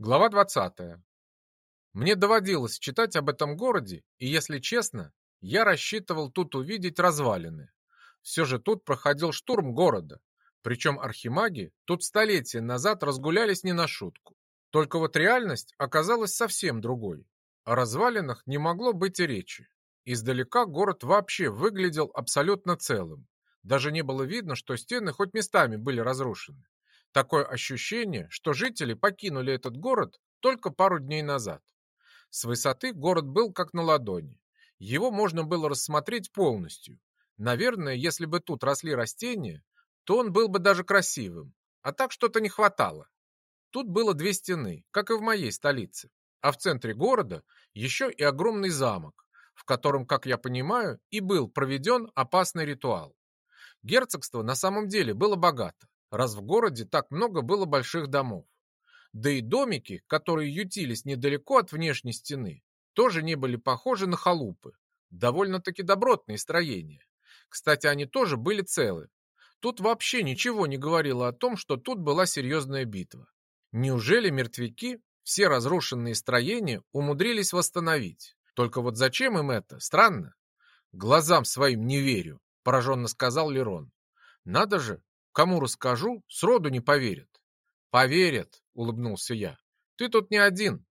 Глава 20. Мне доводилось читать об этом городе, и, если честно, я рассчитывал тут увидеть развалины. Все же тут проходил штурм города, причем архимаги тут столетия назад разгулялись не на шутку. Только вот реальность оказалась совсем другой. О развалинах не могло быть и речи. Издалека город вообще выглядел абсолютно целым. Даже не было видно, что стены хоть местами были разрушены. Такое ощущение, что жители покинули этот город только пару дней назад. С высоты город был как на ладони. Его можно было рассмотреть полностью. Наверное, если бы тут росли растения, то он был бы даже красивым. А так что-то не хватало. Тут было две стены, как и в моей столице. А в центре города еще и огромный замок, в котором, как я понимаю, и был проведен опасный ритуал. Герцогство на самом деле было богато раз в городе так много было больших домов. Да и домики, которые ютились недалеко от внешней стены, тоже не были похожи на халупы. Довольно-таки добротные строения. Кстати, они тоже были целы. Тут вообще ничего не говорило о том, что тут была серьезная битва. Неужели мертвяки все разрушенные строения умудрились восстановить? Только вот зачем им это? Странно. Глазам своим не верю, пораженно сказал Лерон. Надо же, Кому расскажу, сроду не поверят. Поверят, улыбнулся я. Ты тут не один.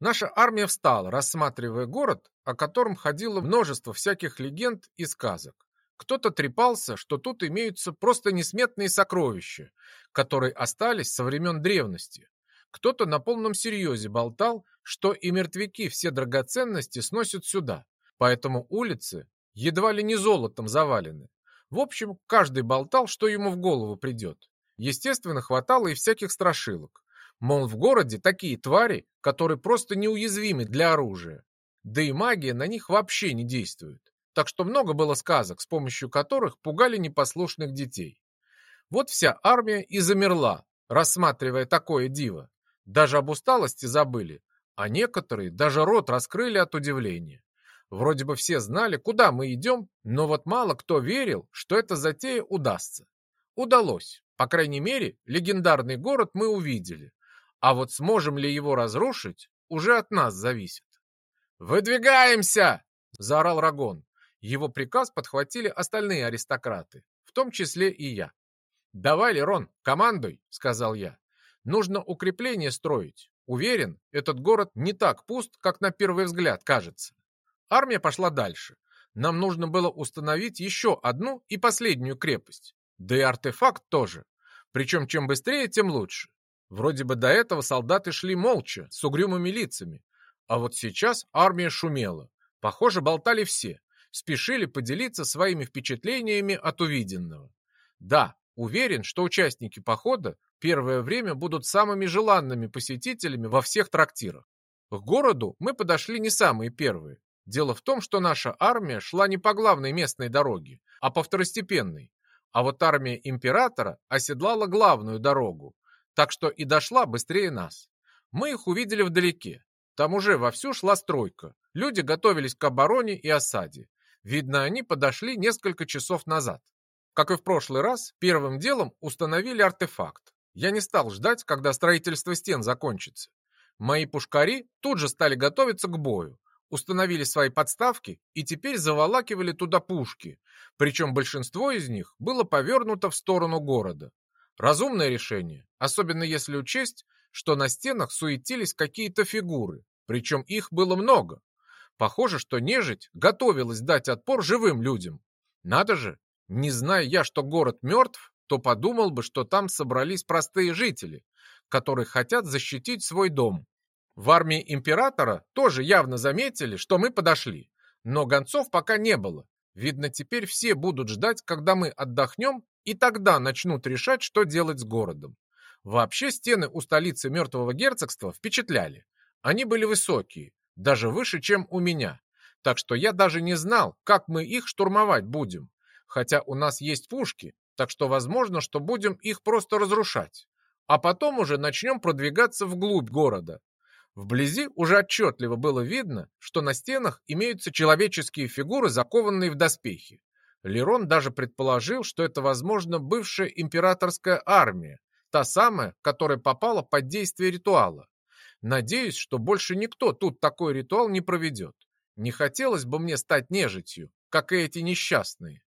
Наша армия встала, рассматривая город, о котором ходило множество всяких легенд и сказок. Кто-то трепался, что тут имеются просто несметные сокровища, которые остались со времен древности. Кто-то на полном серьезе болтал, что и мертвяки все драгоценности сносят сюда, поэтому улицы едва ли не золотом завалены. В общем, каждый болтал, что ему в голову придет. Естественно, хватало и всяких страшилок. Мол, в городе такие твари, которые просто неуязвимы для оружия. Да и магия на них вообще не действует. Так что много было сказок, с помощью которых пугали непослушных детей. Вот вся армия и замерла, рассматривая такое диво. Даже об усталости забыли, а некоторые даже рот раскрыли от удивления. Вроде бы все знали, куда мы идем, но вот мало кто верил, что эта затея удастся. Удалось. По крайней мере, легендарный город мы увидели. А вот сможем ли его разрушить, уже от нас зависит. «Выдвигаемся!» – заорал Рагон. Его приказ подхватили остальные аристократы, в том числе и я. «Давай, Лерон, командуй!» – сказал я. «Нужно укрепление строить. Уверен, этот город не так пуст, как на первый взгляд кажется». Армия пошла дальше. Нам нужно было установить еще одну и последнюю крепость. Да и артефакт тоже. Причем чем быстрее, тем лучше. Вроде бы до этого солдаты шли молча, с угрюмыми лицами. А вот сейчас армия шумела. Похоже, болтали все. Спешили поделиться своими впечатлениями от увиденного. Да, уверен, что участники похода первое время будут самыми желанными посетителями во всех трактирах. К городу мы подошли не самые первые. Дело в том, что наша армия шла не по главной местной дороге, а по второстепенной. А вот армия императора оседлала главную дорогу, так что и дошла быстрее нас. Мы их увидели вдалеке. Там уже вовсю шла стройка. Люди готовились к обороне и осаде. Видно, они подошли несколько часов назад. Как и в прошлый раз, первым делом установили артефакт. Я не стал ждать, когда строительство стен закончится. Мои пушкари тут же стали готовиться к бою установили свои подставки и теперь заволакивали туда пушки, причем большинство из них было повернуто в сторону города. Разумное решение, особенно если учесть, что на стенах суетились какие-то фигуры, причем их было много. Похоже, что нежить готовилась дать отпор живым людям. Надо же, не зная я, что город мертв, то подумал бы, что там собрались простые жители, которые хотят защитить свой дом. В армии императора тоже явно заметили, что мы подошли, но гонцов пока не было. Видно, теперь все будут ждать, когда мы отдохнем, и тогда начнут решать, что делать с городом. Вообще стены у столицы мертвого герцогства впечатляли. Они были высокие, даже выше, чем у меня. Так что я даже не знал, как мы их штурмовать будем. Хотя у нас есть пушки, так что возможно, что будем их просто разрушать. А потом уже начнем продвигаться вглубь города, Вблизи уже отчетливо было видно, что на стенах имеются человеческие фигуры, закованные в доспехи. Лерон даже предположил, что это, возможно, бывшая императорская армия, та самая, которая попала под действие ритуала. Надеюсь, что больше никто тут такой ритуал не проведет. Не хотелось бы мне стать нежитью, как и эти несчастные.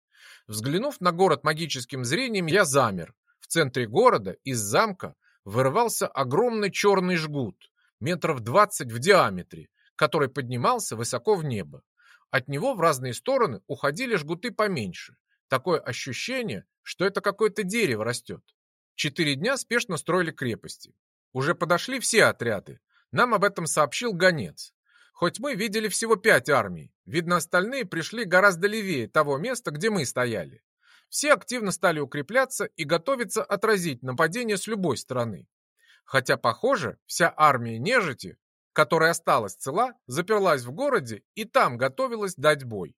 Взглянув на город магическим зрением, я замер. В центре города из замка вырывался огромный черный жгут, метров двадцать в диаметре, который поднимался высоко в небо. От него в разные стороны уходили жгуты поменьше. Такое ощущение, что это какое-то дерево растет. Четыре дня спешно строили крепости. Уже подошли все отряды. Нам об этом сообщил гонец. Хоть мы видели всего пять армий, видно, остальные пришли гораздо левее того места, где мы стояли. Все активно стали укрепляться и готовиться отразить нападение с любой стороны. Хотя, похоже, вся армия нежити, которая осталась цела, заперлась в городе и там готовилась дать бой.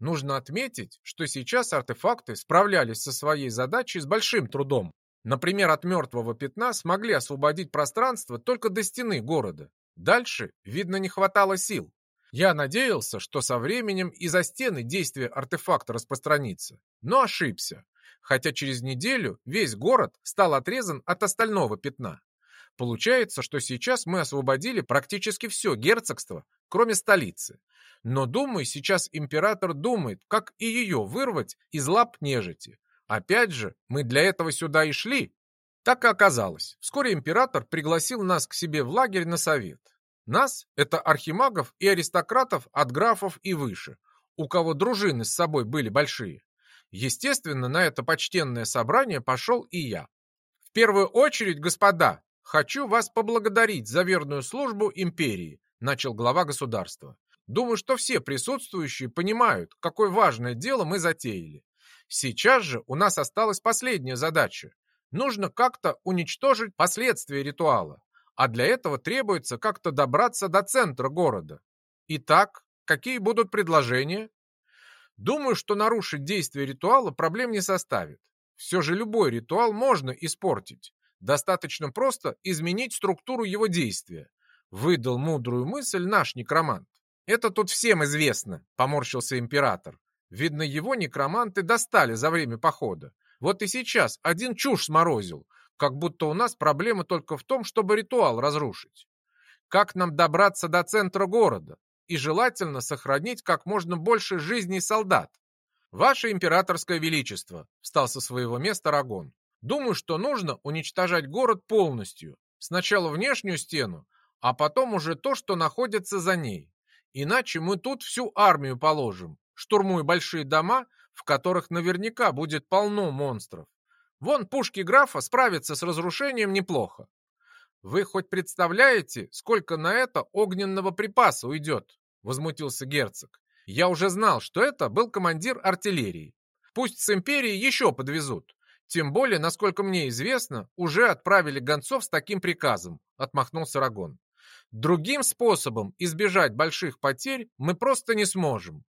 Нужно отметить, что сейчас артефакты справлялись со своей задачей с большим трудом. Например, от мертвого пятна смогли освободить пространство только до стены города. Дальше, видно, не хватало сил. Я надеялся, что со временем и за стены действие артефакта распространится, но ошибся, хотя через неделю весь город стал отрезан от остального пятна. Получается, что сейчас мы освободили практически все герцогство, кроме столицы. Но, думаю, сейчас император думает, как и ее вырвать из лап нежити. Опять же, мы для этого сюда и шли. Так и оказалось. Вскоре император пригласил нас к себе в лагерь на совет. Нас — это архимагов и аристократов от графов и выше, у кого дружины с собой были большие. Естественно, на это почтенное собрание пошел и я. В первую очередь, господа, хочу вас поблагодарить за верную службу империи, начал глава государства. Думаю, что все присутствующие понимают, какое важное дело мы затеяли. Сейчас же у нас осталась последняя задача Нужно как-то уничтожить последствия ритуала, а для этого требуется как-то добраться до центра города. Итак, какие будут предложения? Думаю, что нарушить действие ритуала проблем не составит. Все же любой ритуал можно испортить. Достаточно просто изменить структуру его действия. Выдал мудрую мысль наш некромант. Это тут всем известно, поморщился император. Видно, его некроманты достали за время похода. Вот и сейчас один чушь сморозил, как будто у нас проблема только в том, чтобы ритуал разрушить. Как нам добраться до центра города? И желательно сохранить как можно больше жизней солдат. Ваше императорское величество, встал со своего места Рагон. Думаю, что нужно уничтожать город полностью. Сначала внешнюю стену, а потом уже то, что находится за ней. Иначе мы тут всю армию положим, штурмуя большие дома в которых наверняка будет полно монстров. Вон пушки графа справятся с разрушением неплохо. Вы хоть представляете, сколько на это огненного припаса уйдет? Возмутился герцог. Я уже знал, что это был командир артиллерии. Пусть с империей еще подвезут. Тем более, насколько мне известно, уже отправили гонцов с таким приказом, отмахнулся Рагон. Другим способом избежать больших потерь мы просто не сможем.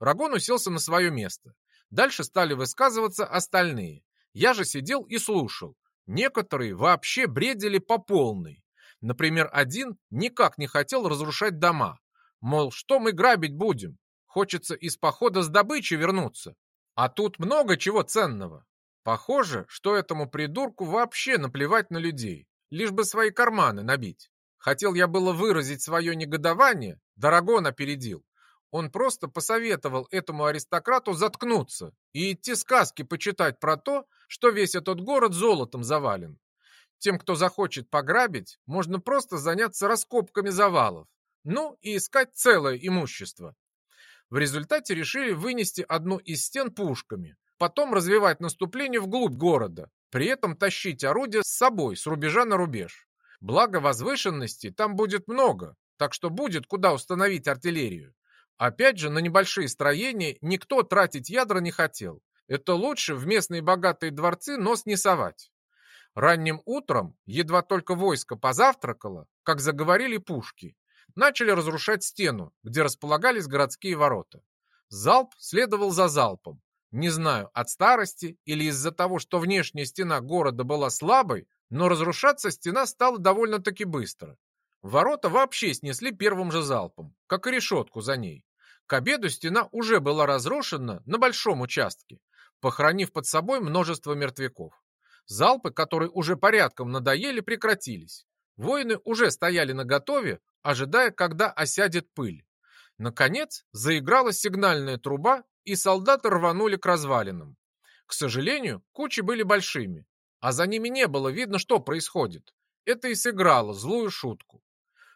Рагон уселся на свое место. Дальше стали высказываться остальные. Я же сидел и слушал. Некоторые вообще бредили по полной. Например, один никак не хотел разрушать дома. Мол, что мы грабить будем? Хочется из похода с добычей вернуться. А тут много чего ценного. Похоже, что этому придурку вообще наплевать на людей, лишь бы свои карманы набить. Хотел я было выразить свое негодование, Дорогон опередил. Он просто посоветовал этому аристократу заткнуться и идти сказки почитать про то, что весь этот город золотом завален. Тем, кто захочет пограбить, можно просто заняться раскопками завалов, ну и искать целое имущество. В результате решили вынести одну из стен пушками, потом развивать наступление вглубь города, при этом тащить орудия с собой с рубежа на рубеж. Благо возвышенности там будет много, так что будет куда установить артиллерию. Опять же, на небольшие строения никто тратить ядра не хотел. Это лучше в местные богатые дворцы нос не совать. Ранним утром, едва только войско позавтракало, как заговорили пушки, начали разрушать стену, где располагались городские ворота. Залп следовал за залпом. Не знаю, от старости или из-за того, что внешняя стена города была слабой, но разрушаться стена стала довольно-таки быстро. Ворота вообще снесли первым же залпом, как и решетку за ней. К обеду стена уже была разрушена на большом участке, похоронив под собой множество мертвяков. Залпы, которые уже порядком надоели, прекратились. Воины уже стояли наготове, ожидая, когда осядет пыль. Наконец заиграла сигнальная труба, и солдаты рванули к развалинам. К сожалению, кучи были большими, а за ними не было видно, что происходит. Это и сыграло злую шутку.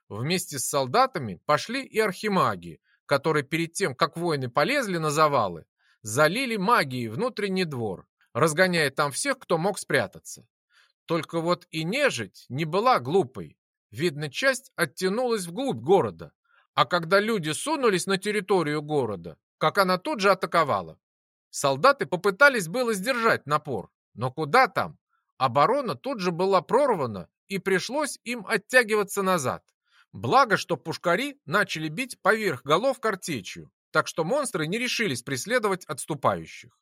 Вместе с солдатами пошли и архимаги, которые перед тем, как воины полезли на завалы, залили магией внутренний двор, разгоняя там всех, кто мог спрятаться. Только вот и нежить не была глупой. Видно, часть оттянулась вглубь города. А когда люди сунулись на территорию города, как она тут же атаковала. Солдаты попытались было сдержать напор, но куда там? Оборона тут же была прорвана, и пришлось им оттягиваться назад. Благо, что пушкари начали бить поверх голов картечью, так что монстры не решились преследовать отступающих.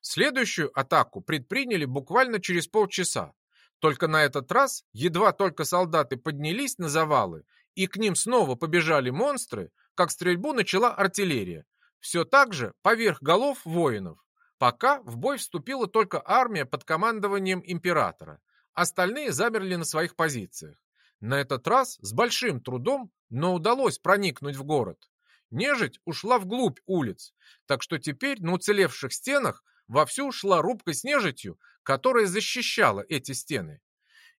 Следующую атаку предприняли буквально через полчаса. Только на этот раз, едва только солдаты поднялись на завалы, и к ним снова побежали монстры, как стрельбу начала артиллерия. Все так же поверх голов воинов. Пока в бой вступила только армия под командованием императора. Остальные замерли на своих позициях. На этот раз с большим трудом, но удалось проникнуть в город. Нежить ушла вглубь улиц, так что теперь на уцелевших стенах вовсю шла рубка с нежитью, которая защищала эти стены.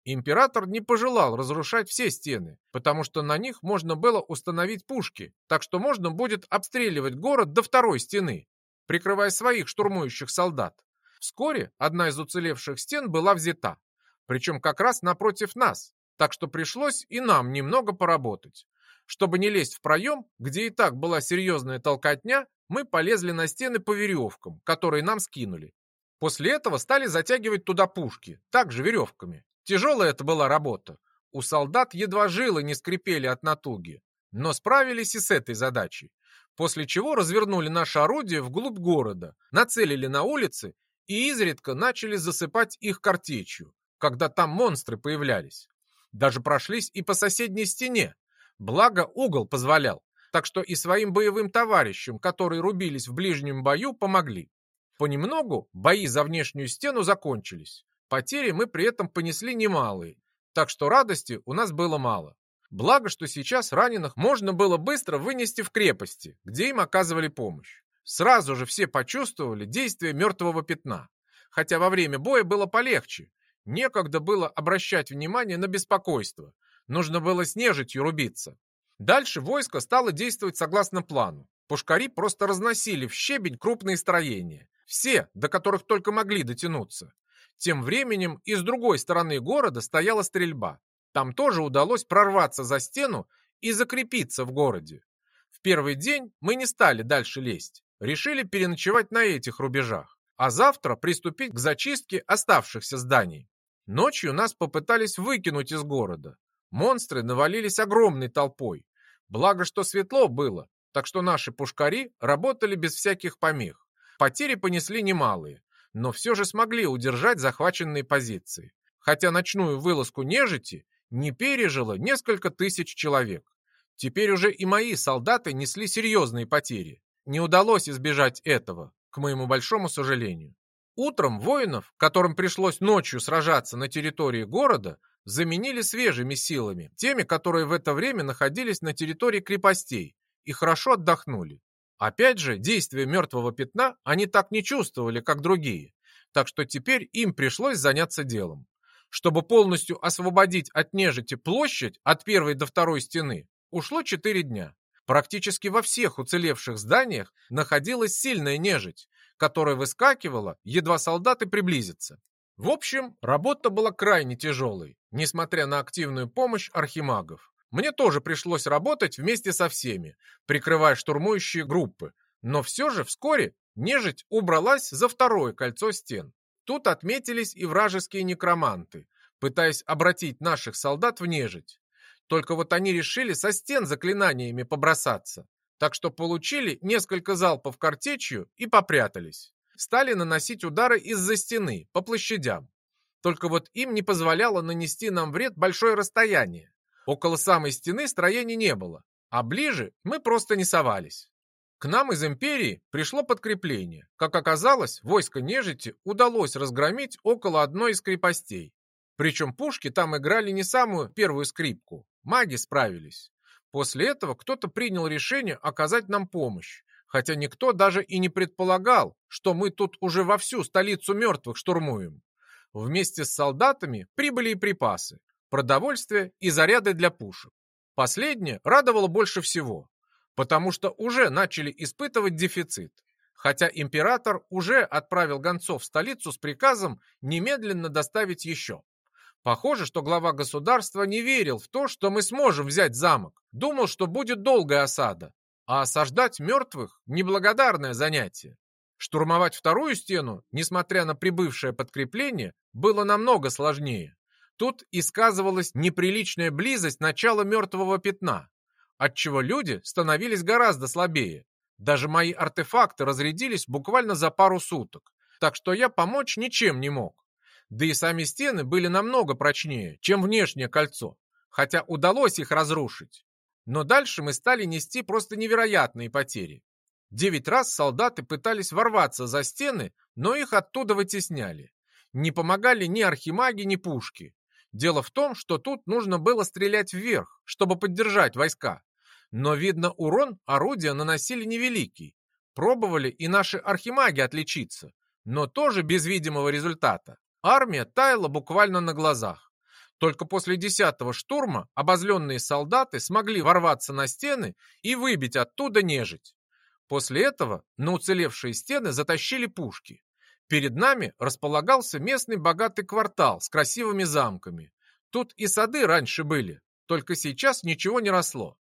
Император не пожелал разрушать все стены, потому что на них можно было установить пушки, так что можно будет обстреливать город до второй стены, прикрывая своих штурмующих солдат. Вскоре одна из уцелевших стен была взята, причем как раз напротив нас, так что пришлось и нам немного поработать. Чтобы не лезть в проем, где и так была серьезная толкотня, мы полезли на стены по веревкам, которые нам скинули. После этого стали затягивать туда пушки, также веревками. Тяжелая это была работа. У солдат едва жилы не скрипели от натуги, но справились и с этой задачей. После чего развернули наше орудие вглубь города, нацелили на улицы и изредка начали засыпать их картечью, когда там монстры появлялись. Даже прошлись и по соседней стене. Благо угол позволял. Так что и своим боевым товарищам, которые рубились в ближнем бою, помогли. Понемногу бои за внешнюю стену закончились. Потери мы при этом понесли немалые, так что радости у нас было мало. Благо, что сейчас раненых можно было быстро вынести в крепости, где им оказывали помощь. Сразу же все почувствовали действие мертвого пятна. Хотя во время боя было полегче, Некогда было обращать внимание на беспокойство. Нужно было с нежитью рубиться. Дальше войско стало действовать согласно плану. Пушкари просто разносили в щебень крупные строения. Все, до которых только могли дотянуться. Тем временем и с другой стороны города стояла стрельба. Там тоже удалось прорваться за стену и закрепиться в городе. В первый день мы не стали дальше лезть. Решили переночевать на этих рубежах, а завтра приступить к зачистке оставшихся зданий. Ночью нас попытались выкинуть из города. Монстры навалились огромной толпой. Благо, что светло было, так что наши пушкари работали без всяких помех. Потери понесли немалые, но все же смогли удержать захваченные позиции. Хотя ночную вылазку нежити не пережило несколько тысяч человек. Теперь уже и мои солдаты несли серьезные потери. Не удалось избежать этого, к моему большому сожалению. Утром воинов, которым пришлось ночью сражаться на территории города, заменили свежими силами, теми, которые в это время находились на территории крепостей и хорошо отдохнули. Опять же, действие мертвого пятна они так не чувствовали, как другие, так что теперь им пришлось заняться делом. Чтобы полностью освободить от нежити площадь от первой до второй стены, ушло четыре дня. Практически во всех уцелевших зданиях находилась сильная нежить, которая выскакивала, едва солдаты приблизятся. В общем, работа была крайне тяжелой, несмотря на активную помощь архимагов. Мне тоже пришлось работать вместе со всеми, прикрывая штурмующие группы. Но все же вскоре нежить убралась за второе кольцо стен. Тут отметились и вражеские некроманты, пытаясь обратить наших солдат в нежить. Только вот они решили со стен заклинаниями побросаться так что получили несколько залпов картечью и попрятались. Стали наносить удары из-за стены, по площадям. Только вот им не позволяло нанести нам вред большое расстояние. Около самой стены строений не было, а ближе мы просто не совались. К нам из империи пришло подкрепление. Как оказалось, войско нежити удалось разгромить около одной из крепостей. Причем пушки там играли не самую первую скрипку. Маги справились. После этого кто-то принял решение оказать нам помощь, хотя никто даже и не предполагал, что мы тут уже во всю столицу мертвых штурмуем. Вместе с солдатами прибыли и припасы, продовольствие и заряды для пушек. Последнее радовало больше всего, потому что уже начали испытывать дефицит, хотя император уже отправил гонцов в столицу с приказом немедленно доставить еще. Похоже, что глава государства не верил в то, что мы сможем взять замок, думал, что будет долгая осада, а осаждать мертвых – неблагодарное занятие. Штурмовать вторую стену, несмотря на прибывшее подкрепление, было намного сложнее. Тут и сказывалась неприличная близость начала мертвого пятна, отчего люди становились гораздо слабее. Даже мои артефакты разрядились буквально за пару суток, так что я помочь ничем не мог. Да и сами стены были намного прочнее, чем внешнее кольцо, хотя удалось их разрушить. Но дальше мы стали нести просто невероятные потери. Девять раз солдаты пытались ворваться за стены, но их оттуда вытесняли. Не помогали ни архимаги, ни пушки. Дело в том, что тут нужно было стрелять вверх, чтобы поддержать войска. Но, видно, урон орудия наносили невеликий. Пробовали и наши архимаги отличиться, но тоже без видимого результата. Армия таяла буквально на глазах. Только после десятого штурма обозленные солдаты смогли ворваться на стены и выбить оттуда нежить. После этого на уцелевшие стены затащили пушки. Перед нами располагался местный богатый квартал с красивыми замками. Тут и сады раньше были, только сейчас ничего не росло.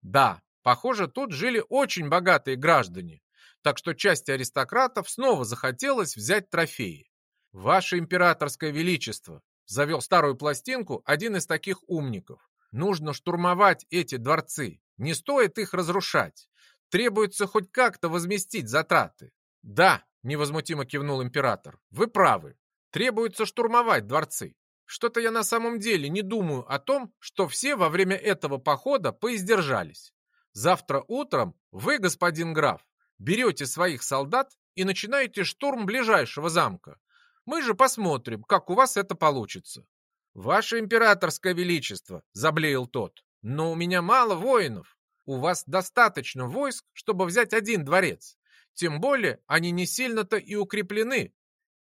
Да, похоже, тут жили очень богатые граждане, так что части аристократов снова захотелось взять трофеи. «Ваше императорское величество», — завел старую пластинку один из таких умников, «нужно штурмовать эти дворцы, не стоит их разрушать. Требуется хоть как-то возместить затраты. Да, невозмутимо кивнул император. Вы правы. Требуется штурмовать дворцы. Что-то я на самом деле не думаю о том, что все во время этого похода поиздержались. Завтра утром вы, господин граф, берете своих солдат и начинаете штурм ближайшего замка. Мы же посмотрим, как у вас это получится. Ваше императорское величество, заблеял тот, но у меня мало воинов. У вас достаточно войск, чтобы взять один дворец. Тем более они не сильно-то и укреплены.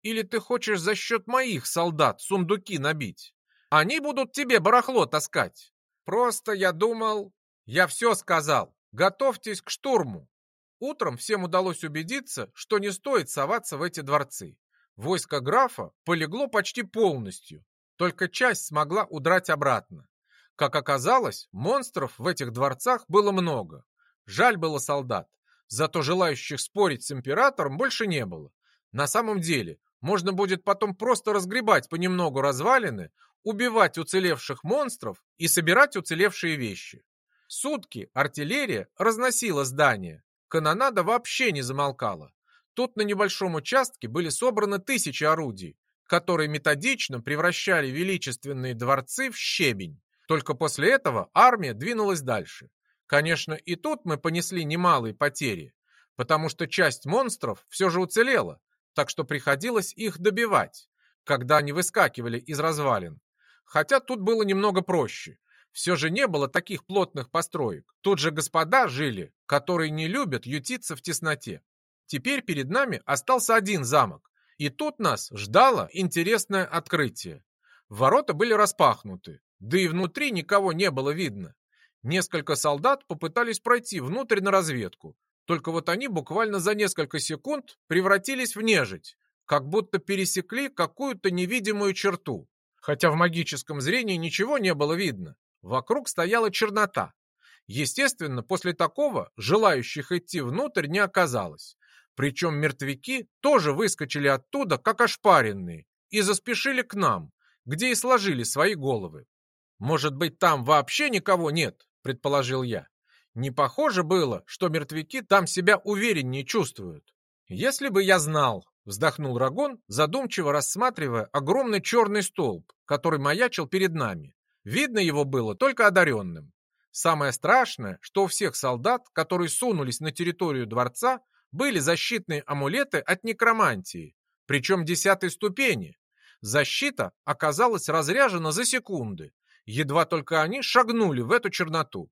Или ты хочешь за счет моих солдат сундуки набить? Они будут тебе барахло таскать. Просто я думал... Я все сказал. Готовьтесь к штурму. Утром всем удалось убедиться, что не стоит соваться в эти дворцы. Войско графа полегло почти полностью. Только часть смогла удрать обратно. Как оказалось, монстров в этих дворцах было много. Жаль было солдат. Зато желающих спорить с императором больше не было. На самом деле, можно будет потом просто разгребать понемногу развалины, убивать уцелевших монстров и собирать уцелевшие вещи. Сутки артиллерия разносила здания. Канонада вообще не замолкала. Тут на небольшом участке были собраны тысячи орудий, которые методично превращали величественные дворцы в щебень. Только после этого армия двинулась дальше. Конечно, и тут мы понесли немалые потери, потому что часть монстров все же уцелела, так что приходилось их добивать, когда они выскакивали из развалин. Хотя тут было немного проще. Все же не было таких плотных построек. Тут же господа жили, которые не любят ютиться в тесноте. Теперь перед нами остался один замок, и тут нас ждало интересное открытие. Ворота были распахнуты, да и внутри никого не было видно. Несколько солдат попытались пройти внутрь на разведку, только вот они буквально за несколько секунд превратились в нежить, как будто пересекли какую-то невидимую черту. Хотя в магическом зрении ничего не было видно. Вокруг стояла чернота. Естественно, после такого желающих идти внутрь не оказалось. Причем мертвяки тоже выскочили оттуда, как ошпаренные, и заспешили к нам, где и сложили свои головы. «Может быть, там вообще никого нет?» – предположил я. Не похоже было, что мертвяки там себя увереннее чувствуют. «Если бы я знал», — вздохнул Рагон, задумчиво рассматривая огромный черный столб, который маячил перед нами. Видно его было только одаренным. Самое страшное, что у всех солдат, которые сунулись на территорию дворца, были защитные амулеты от некромантии, причем десятой ступени. Защита оказалась разряжена за секунды. Едва только они шагнули в эту черноту.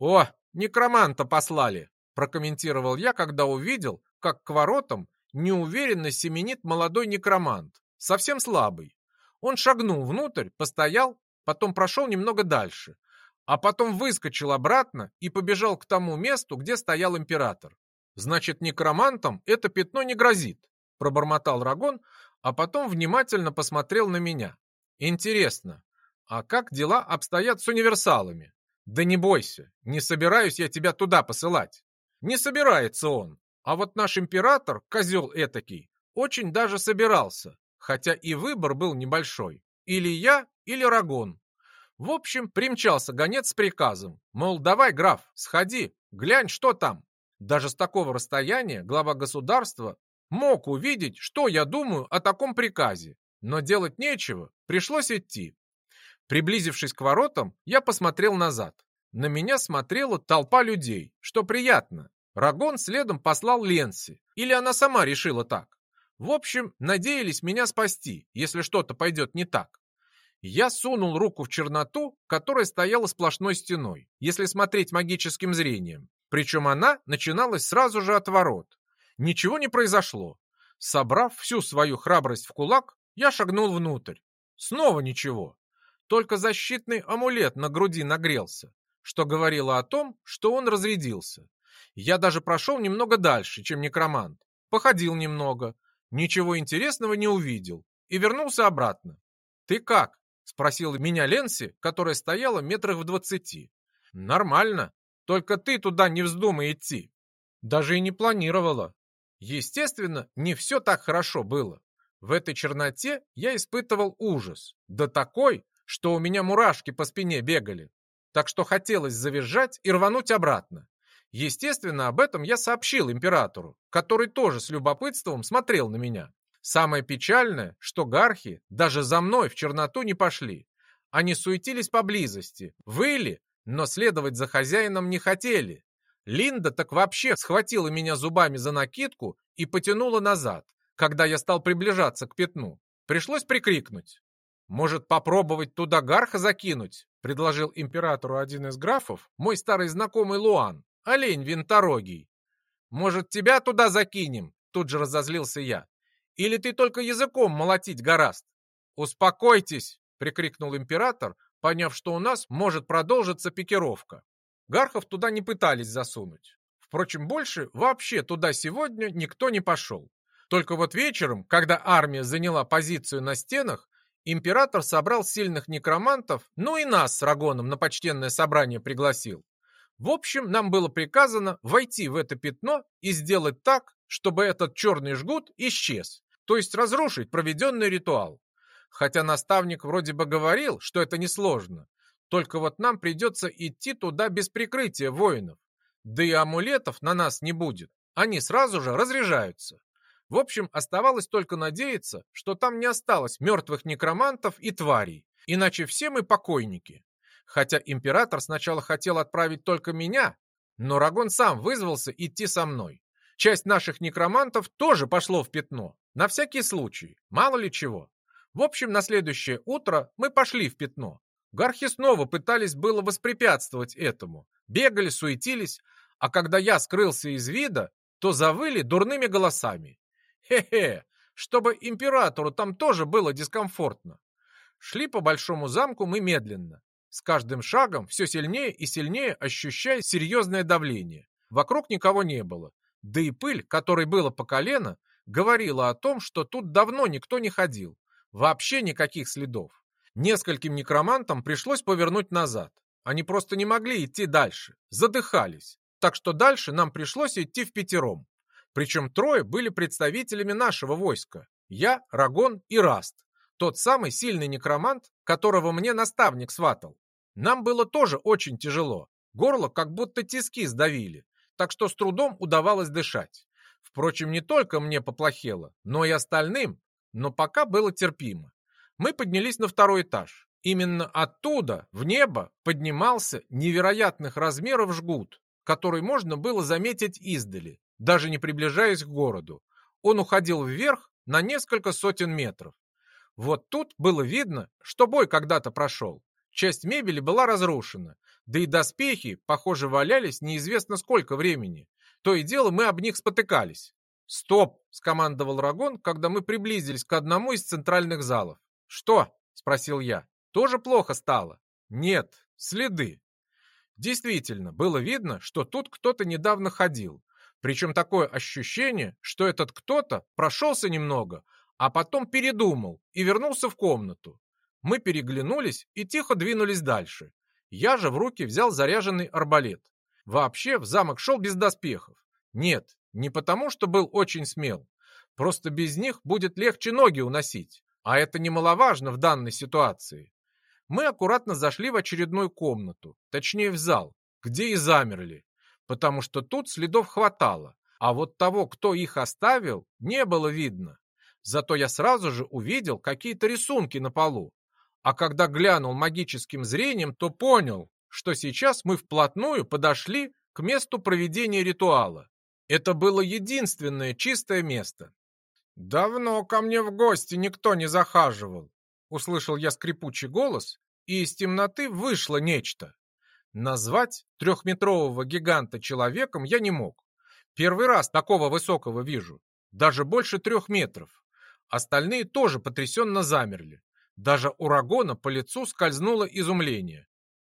«О, некроманта послали!» – прокомментировал я, когда увидел, как к воротам неуверенно семенит молодой некромант, совсем слабый. Он шагнул внутрь, постоял, потом прошел немного дальше, а потом выскочил обратно и побежал к тому месту, где стоял император. Значит, некромантам это пятно не грозит, пробормотал Рагон, а потом внимательно посмотрел на меня. Интересно, а как дела обстоят с универсалами? Да не бойся, не собираюсь я тебя туда посылать. Не собирается он. А вот наш император, козел этакий, очень даже собирался, хотя и выбор был небольшой. Или я, или Рагон. В общем, примчался гонец с приказом, мол, давай, граф, сходи, глянь, что там. Даже с такого расстояния глава государства мог увидеть, что я думаю о таком приказе, но делать нечего, пришлось идти. Приблизившись к воротам, я посмотрел назад. На меня смотрела толпа людей, что приятно. Рагон следом послал Ленси, или она сама решила так. В общем, надеялись меня спасти, если что-то пойдет не так. Я сунул руку в черноту, которая стояла сплошной стеной, если смотреть магическим зрением. Причем она начиналась сразу же от ворот. Ничего не произошло. Собрав всю свою храбрость в кулак, я шагнул внутрь. Снова ничего. Только защитный амулет на груди нагрелся, что говорило о том, что он разрядился. Я даже прошел немного дальше, чем некромант. Походил немного, Ничего интересного не увидел и вернулся обратно. «Ты как?» — спросил меня Ленси, которая стояла метрах в двадцати. «Нормально. Только ты туда не вздумай идти». Даже и не планировала. Естественно, не все так хорошо было. В этой черноте я испытывал ужас. Да такой, что у меня мурашки по спине бегали. Так что хотелось завизжать и рвануть обратно. Естественно, об этом я сообщил императору, который тоже с любопытством смотрел на меня. Самое печальное, что гархи даже за мной в черноту не пошли. Они суетились поблизости, выли, но следовать за хозяином не хотели. Линда так вообще схватила меня зубами за накидку и потянула назад, когда я стал приближаться к пятну. Пришлось прикрикнуть. «Может, попробовать туда гарха закинуть?» — предложил императору один из графов, мой старый знакомый Луан олень винторогий. Может, тебя туда закинем? Тут же разозлился я. Или ты только языком молотить гораст? Успокойтесь, прикрикнул император, поняв, что у нас может продолжиться пикировка. Гархов туда не пытались засунуть. Впрочем, больше вообще туда сегодня никто не пошел. Только вот вечером, когда армия заняла позицию на стенах, император собрал сильных некромантов, ну и нас с Рагоном на почтенное собрание пригласил. В общем, нам было приказано войти в это пятно и сделать так, чтобы этот черный жгут исчез, то есть разрушить проведенный ритуал. Хотя наставник вроде бы говорил, что это несложно, только вот нам придется идти туда без прикрытия воинов. Да и амулетов на нас не будет, они сразу же разряжаются. В общем, оставалось только надеяться, что там не осталось мертвых некромантов и тварей, иначе все мы покойники. Хотя император сначала хотел отправить только меня, но Рагон сам вызвался идти со мной. Часть наших некромантов тоже пошло в пятно, на всякий случай, мало ли чего. В общем, на следующее утро мы пошли в пятно. Гархи снова пытались было воспрепятствовать этому, бегали, суетились, а когда я скрылся из вида, то завыли дурными голосами. Хе-хе, чтобы императору там тоже было дискомфортно. Шли по большому замку мы медленно. С каждым шагом все сильнее и сильнее ощущая серьезное давление. Вокруг никого не было. Да и пыль, которой было по колено, говорила о том, что тут давно никто не ходил. Вообще никаких следов. Нескольким некромантам пришлось повернуть назад. Они просто не могли идти дальше. Задыхались. Так что дальше нам пришлось идти в пятером. Причем трое были представителями нашего войска. Я, Рагон и Раст. Тот самый сильный некромант, которого мне наставник сватал. Нам было тоже очень тяжело. Горло как будто тиски сдавили, так что с трудом удавалось дышать. Впрочем, не только мне поплохело, но и остальным, но пока было терпимо. Мы поднялись на второй этаж. Именно оттуда, в небо, поднимался невероятных размеров жгут, который можно было заметить издали, даже не приближаясь к городу. Он уходил вверх на несколько сотен метров. Вот тут было видно, что бой когда-то прошел. Часть мебели была разрушена, да и доспехи, похоже, валялись неизвестно сколько времени. То и дело мы об них спотыкались. «Стоп!» — скомандовал Рагон, когда мы приблизились к одному из центральных залов. «Что?» — спросил я. «Тоже плохо стало?» «Нет, следы». Действительно, было видно, что тут кто-то недавно ходил. Причем такое ощущение, что этот кто-то прошелся немного, а потом передумал и вернулся в комнату. Мы переглянулись и тихо двинулись дальше. Я же в руки взял заряженный арбалет. Вообще в замок шел без доспехов. Нет, не потому, что был очень смел. Просто без них будет легче ноги уносить. А это немаловажно в данной ситуации. Мы аккуратно зашли в очередную комнату, точнее в зал, где и замерли, потому что тут следов хватало, а вот того, кто их оставил, не было видно. Зато я сразу же увидел какие-то рисунки на полу. А когда глянул магическим зрением, то понял, что сейчас мы вплотную подошли к месту проведения ритуала. Это было единственное чистое место. «Давно ко мне в гости никто не захаживал», — услышал я скрипучий голос, и из темноты вышло нечто. Назвать трехметрового гиганта человеком я не мог. Первый раз такого высокого вижу, даже больше трех метров. Остальные тоже потрясенно замерли. Даже у Рагона по лицу скользнуло изумление.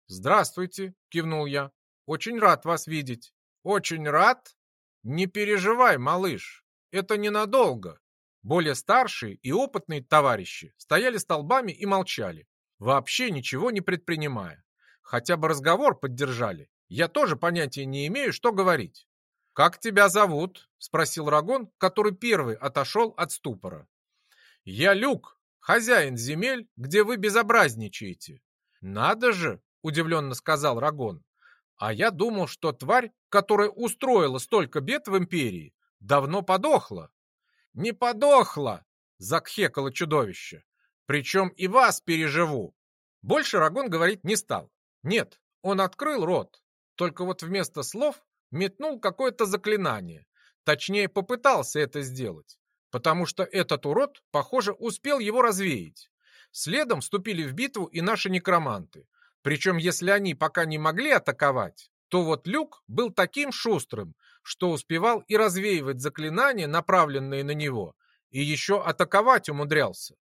«Здравствуйте», — кивнул я. «Очень рад вас видеть». «Очень рад?» «Не переживай, малыш, это ненадолго». Более старшие и опытные товарищи стояли столбами и молчали, вообще ничего не предпринимая. Хотя бы разговор поддержали. Я тоже понятия не имею, что говорить. «Как тебя зовут?» — спросил Рагон, который первый отошел от ступора. «Я Люк, хозяин земель, где вы безобразничаете». «Надо же!» — удивленно сказал Рагон. «А я думал, что тварь, которая устроила столько бед в империи, давно подохла». «Не подохла!» — закхекало чудовище. «Причем и вас переживу». Больше Рагон говорить не стал. Нет, он открыл рот, только вот вместо слов метнул какое-то заклинание. Точнее, попытался это сделать потому что этот урод, похоже, успел его развеять. Следом вступили в битву и наши некроманты. Причем, если они пока не могли атаковать, то вот Люк был таким шустрым, что успевал и развеивать заклинания, направленные на него, и еще атаковать умудрялся.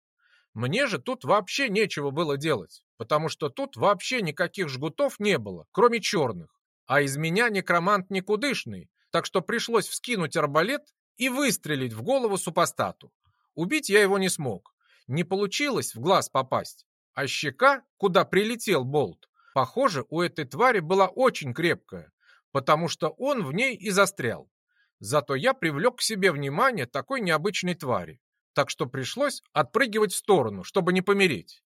Мне же тут вообще нечего было делать, потому что тут вообще никаких жгутов не было, кроме черных. А из меня некромант никудышный, так что пришлось вскинуть арбалет и выстрелить в голову супостату. Убить я его не смог. Не получилось в глаз попасть. А щека, куда прилетел болт, похоже, у этой твари была очень крепкая, потому что он в ней и застрял. Зато я привлек к себе внимание такой необычной твари, так что пришлось отпрыгивать в сторону, чтобы не помереть.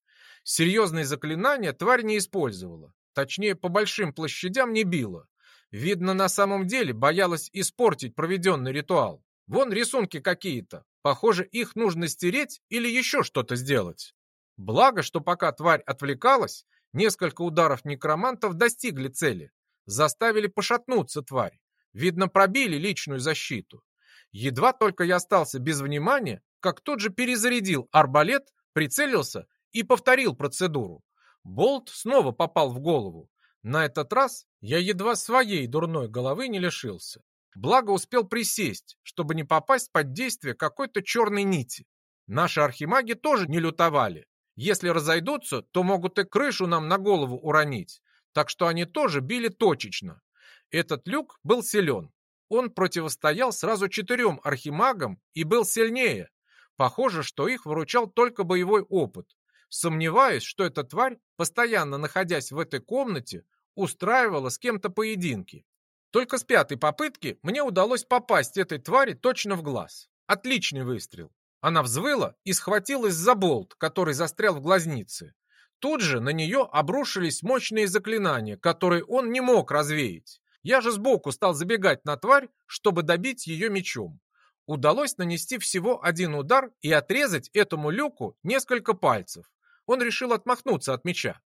Серьезные заклинания тварь не использовала, точнее, по большим площадям не била. Видно, на самом деле боялась испортить проведенный ритуал. Вон рисунки какие-то. Похоже, их нужно стереть или еще что-то сделать. Благо, что пока тварь отвлекалась, несколько ударов некромантов достигли цели. Заставили пошатнуться тварь. Видно, пробили личную защиту. Едва только я остался без внимания, как тут же перезарядил арбалет, прицелился и повторил процедуру. Болт снова попал в голову. На этот раз я едва своей дурной головы не лишился. Благо успел присесть, чтобы не попасть под действие какой-то черной нити. Наши архимаги тоже не лютовали. Если разойдутся, то могут и крышу нам на голову уронить. Так что они тоже били точечно. Этот люк был силен. Он противостоял сразу четырем архимагам и был сильнее. Похоже, что их выручал только боевой опыт. Сомневаюсь, что эта тварь, постоянно находясь в этой комнате, устраивала с кем-то поединки. Только с пятой попытки мне удалось попасть этой твари точно в глаз. Отличный выстрел. Она взвыла и схватилась за болт, который застрял в глазнице. Тут же на нее обрушились мощные заклинания, которые он не мог развеять. Я же сбоку стал забегать на тварь, чтобы добить ее мечом. Удалось нанести всего один удар и отрезать этому люку несколько пальцев. Он решил отмахнуться от меча.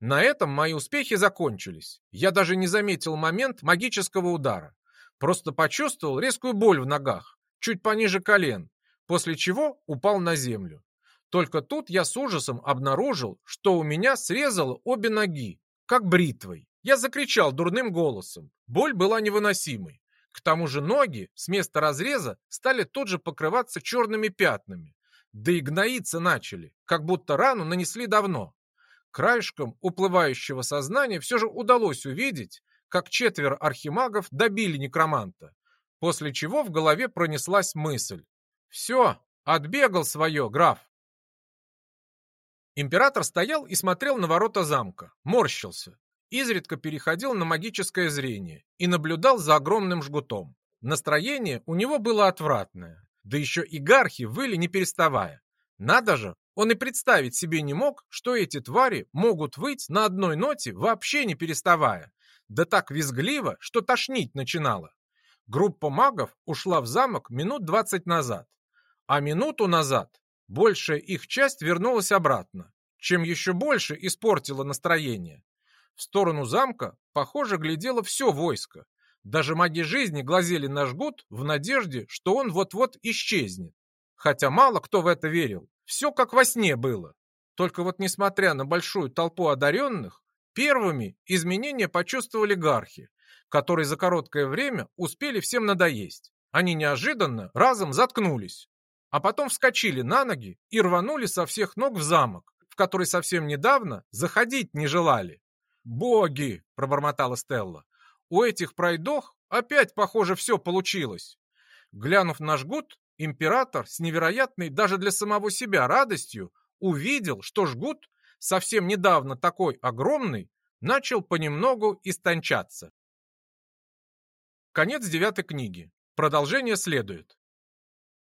На этом мои успехи закончились. Я даже не заметил момент магического удара. Просто почувствовал резкую боль в ногах, чуть пониже колен, после чего упал на землю. Только тут я с ужасом обнаружил, что у меня срезало обе ноги, как бритвой. Я закричал дурным голосом. Боль была невыносимой. К тому же ноги с места разреза стали тут же покрываться черными пятнами. Да и гноиться начали, как будто рану нанесли давно. Краешком уплывающего сознания все же удалось увидеть, как четверо архимагов добили некроманта, после чего в голове пронеслась мысль. «Все, отбегал свое, граф!» Император стоял и смотрел на ворота замка, морщился, изредка переходил на магическое зрение и наблюдал за огромным жгутом. Настроение у него было отвратное, да еще и гархи выли не переставая. Надо же, он и представить себе не мог, что эти твари могут выть на одной ноте, вообще не переставая. Да так визгливо, что тошнить начинало. Группа магов ушла в замок минут двадцать назад. А минуту назад большая их часть вернулась обратно, чем еще больше испортила настроение. В сторону замка, похоже, глядело все войско. Даже маги жизни глазели на жгут в надежде, что он вот-вот исчезнет. Хотя мало кто в это верил. Все как во сне было. Только вот несмотря на большую толпу одаренных, первыми изменения почувствовали гархи, которые за короткое время успели всем надоесть. Они неожиданно разом заткнулись, а потом вскочили на ноги и рванули со всех ног в замок, в который совсем недавно заходить не желали. «Боги!» — пробормотала Стелла. «У этих пройдох опять, похоже, все получилось». Глянув на жгут, император с невероятной даже для самого себя радостью увидел, что жгут, совсем недавно такой огромный, начал понемногу истончаться. Конец девятой книги. Продолжение следует.